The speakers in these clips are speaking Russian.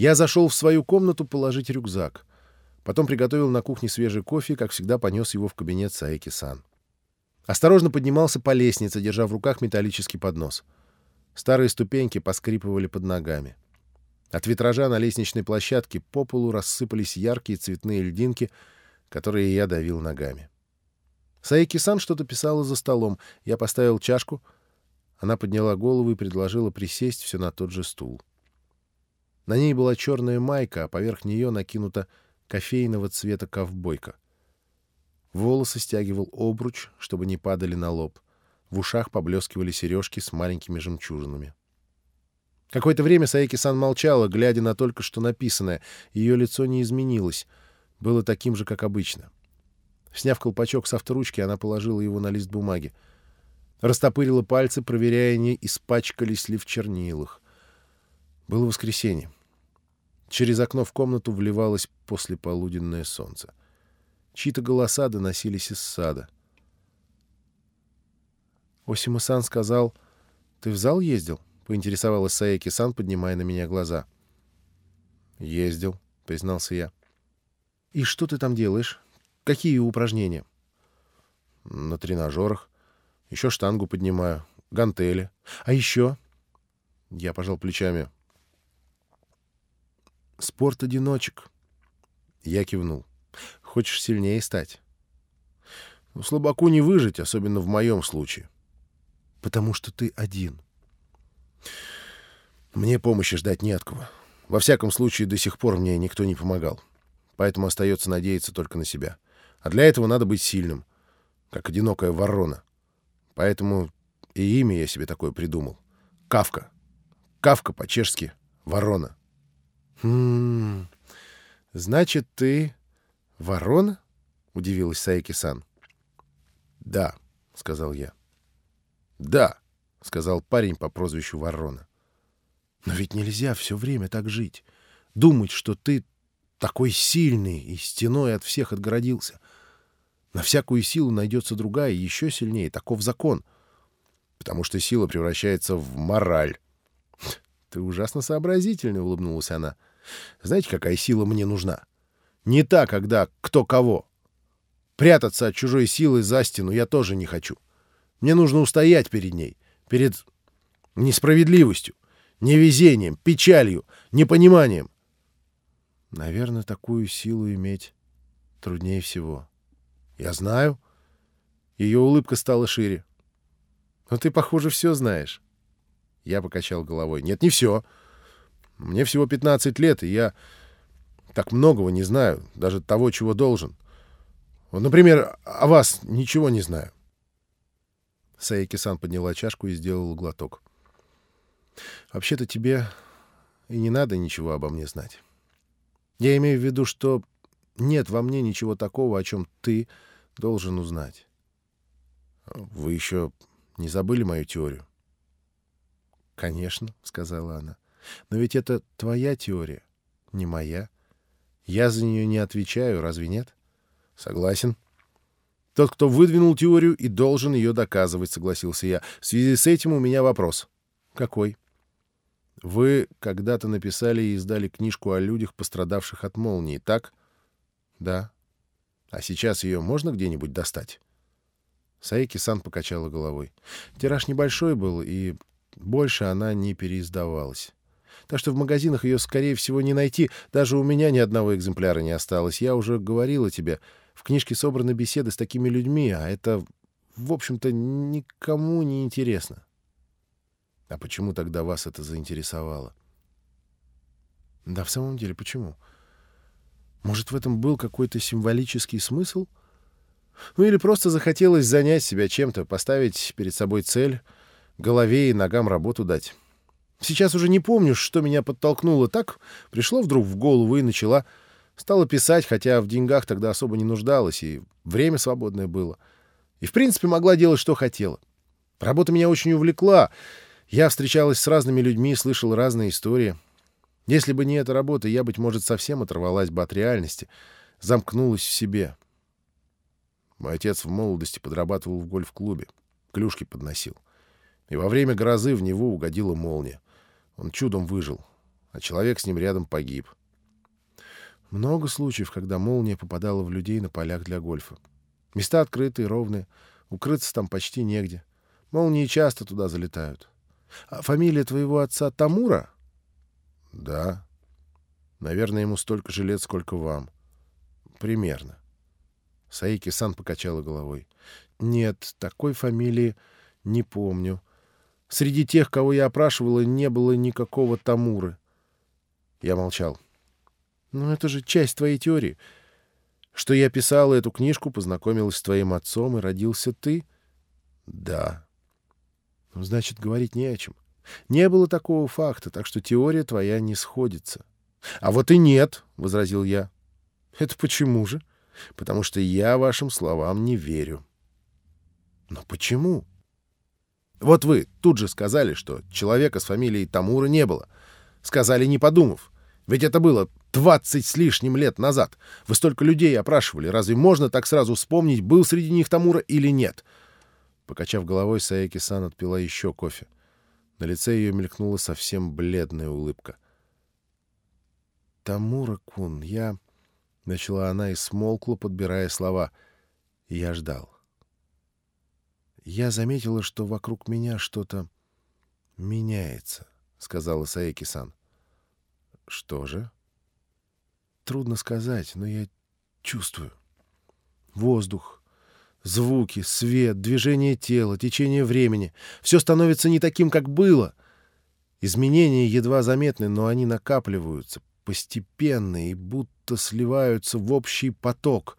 Я зашел в свою комнату положить рюкзак. Потом приготовил на кухне свежий кофе как всегда, понес его в кабинет Саеки-сан. Осторожно поднимался по лестнице, держа в руках металлический поднос. Старые ступеньки поскрипывали под ногами. От витража на лестничной площадке по полу рассыпались яркие цветные льдинки, которые я давил ногами. Саеки-сан что-то писала за столом. Я поставил чашку. Она подняла голову и предложила присесть все на тот же стул. На ней была черная майка, а поверх нее накинута кофейного цвета ковбойка. Волосы стягивал обруч, чтобы не падали на лоб. В ушах поблескивали сережки с маленькими жемчужинами. Какое-то время Саеки-сан молчала, глядя на только что написанное. Ее лицо не изменилось. Было таким же, как обычно. Сняв колпачок с авторучки, она положила его на лист бумаги. Растопырила пальцы, проверяя, не испачкались ли в чернилах. Было воскресенье. Через окно в комнату вливалось послеполуденное солнце. Чьи-то голоса доносились из сада. Осима-сан сказал, «Ты в зал ездил?» — поинтересовалась Саеки-сан, поднимая на меня глаза. «Ездил», — признался я. «И что ты там делаешь? Какие упражнения?» «На тренажерах. Еще штангу поднимаю, гантели. А еще?» Я пожал плечами. Спорт одиночек. Я кивнул. Хочешь сильнее стать? Ну, слабаку не выжить, особенно в моем случае. Потому что ты один. Мне помощи ждать не от кого. Во всяком случае, до сих пор мне никто не помогал. Поэтому остается надеяться только на себя. А для этого надо быть сильным, как одинокая ворона. Поэтому и имя я себе такое придумал. Кавка. Кавка по-чешски — ворона. «Хм... Значит, ты ворона?» — удивилась Саики-сан. «Да», — сказал я. «Да», — сказал парень по прозвищу Ворона. «Но ведь нельзя все время так жить. Думать, что ты такой сильный и стеной от всех отгородился. На всякую силу найдется другая, еще сильнее. Таков закон. Потому что сила превращается в мораль». «Ты ужасно сообразительный», — улыбнулась она. — знаете, какая сила мне нужна? Не та, когда кто кого. Прятаться от чужой силы за стену я тоже не хочу. Мне нужно устоять перед ней, перед несправедливостью, невезением, печалью, непониманием. Наверное, такую силу иметь труднее всего. Я знаю. Ее улыбка стала шире. Но ты, похоже, все знаешь. Я покачал головой. Нет, не все. — мне всего 15 лет, и я так многого не знаю, даже того, чего должен. Вот, например, о вас ничего не знаю. Саеки-сан подняла чашку и сделала глоток. Вообще-то тебе и не надо ничего обо мне знать. Я имею в виду, что нет во мне ничего такого, о чем ты должен узнать. Вы еще не забыли мою теорию? — Конечно, — сказала она. Но ведь это твоя теория, не моя. Я за нее не отвечаю, разве нет? Согласен. Тот, кто выдвинул теорию и должен ее доказывать, согласился я. В связи с этим у меня вопрос. Какой? Вы когда-то написали и издали книжку о людях, пострадавших от молнии, так? Да. А сейчас ее можно где-нибудь достать? Саеки-сан покачала головой. Тираж небольшой был, и больше она не переиздавалась так что в магазинах ее, скорее всего, не найти. Даже у меня ни одного экземпляра не осталось. Я уже говорила тебе, в книжке собраны беседы с такими людьми, а это, в общем-то, никому не интересно. А почему тогда вас это заинтересовало? Да, в самом деле, почему? Может, в этом был какой-то символический смысл? Ну или просто захотелось занять себя чем-то, поставить перед собой цель, голове и ногам работу дать. Сейчас уже не помню, что меня подтолкнуло. Так пришло вдруг в голову и начала. Стала писать, хотя в деньгах тогда особо не нуждалась, и время свободное было. И, в принципе, могла делать, что хотела. Работа меня очень увлекла. Я встречалась с разными людьми, слышал разные истории. Если бы не эта работа, я, быть может, совсем оторвалась бы от реальности, замкнулась в себе. Мой отец в молодости подрабатывал в гольф-клубе, клюшки подносил. И во время грозы в него угодила молния. Он чудом выжил. а человек с ним рядом погиб. Много случаев, когда молния попадала в людей на полях для гольфа. Места открытые, ровные, укрыться там почти негде. Молнии часто туда залетают. А фамилия твоего отца Тамура? Да. Наверное, ему столько же лет, сколько вам. Примерно. Саики-сан покачала головой. Нет, такой фамилии не помню. Среди тех, кого я опрашивала, не было никакого Тамуры. Я молчал. Ну, это же часть твоей теории. Что я писала эту книжку, познакомилась с твоим отцом, и родился ты? Да. Ну, значит, говорить не о чем. Не было такого факта, так что теория твоя не сходится. — А вот и нет, — возразил я. — Это почему же? — Потому что я вашим словам не верю. — Но почему? — Вот вы тут же сказали, что человека с фамилией Тамура не было. Сказали, не подумав. Ведь это было двадцать с лишним лет назад. Вы столько людей опрашивали. Разве можно так сразу вспомнить, был среди них Тамура или нет? Покачав головой, Саеки-сан отпила еще кофе. На лице ее мелькнула совсем бледная улыбка. «Тамура-кун, я...» — начала она и смолкла, подбирая слова. Я ждал. «Я заметила, что вокруг меня что-то меняется», — сказала Саеки-сан. «Что же?» «Трудно сказать, но я чувствую. Воздух, звуки, свет, движение тела, течение времени — все становится не таким, как было. Изменения едва заметны, но они накапливаются, постепенно и будто сливаются в общий поток.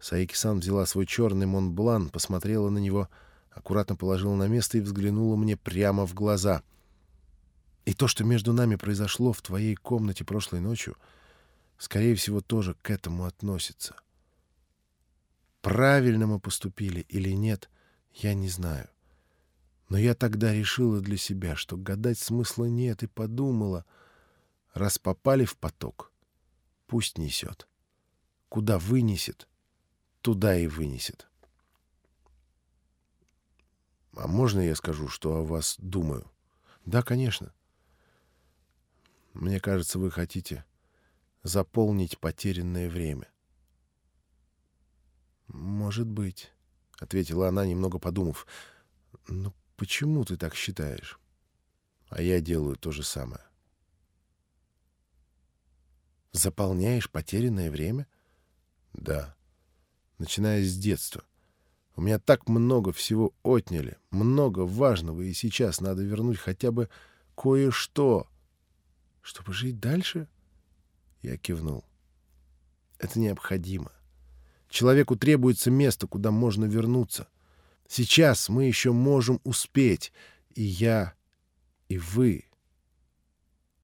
Саики-сан взяла свой черный Монблан, посмотрела на него, аккуратно положила на место и взглянула мне прямо в глаза. И то, что между нами произошло в твоей комнате прошлой ночью, скорее всего, тоже к этому относится. Правильно мы поступили или нет, я не знаю. Но я тогда решила для себя, что гадать смысла нет, и подумала — Раз попали в поток, пусть несет. Куда вынесет, туда и вынесет. А можно я скажу, что о вас думаю? Да, конечно. Мне кажется, вы хотите заполнить потерянное время. Может быть, — ответила она, немного подумав. Но почему ты так считаешь? А я делаю то же самое. Заполняешь потерянное время? Да. Начиная с детства. У меня так много всего отняли, много важного, и сейчас надо вернуть хотя бы кое-что. Чтобы жить дальше? Я кивнул. Это необходимо. Человеку требуется место, куда можно вернуться. Сейчас мы еще можем успеть. И я, и вы.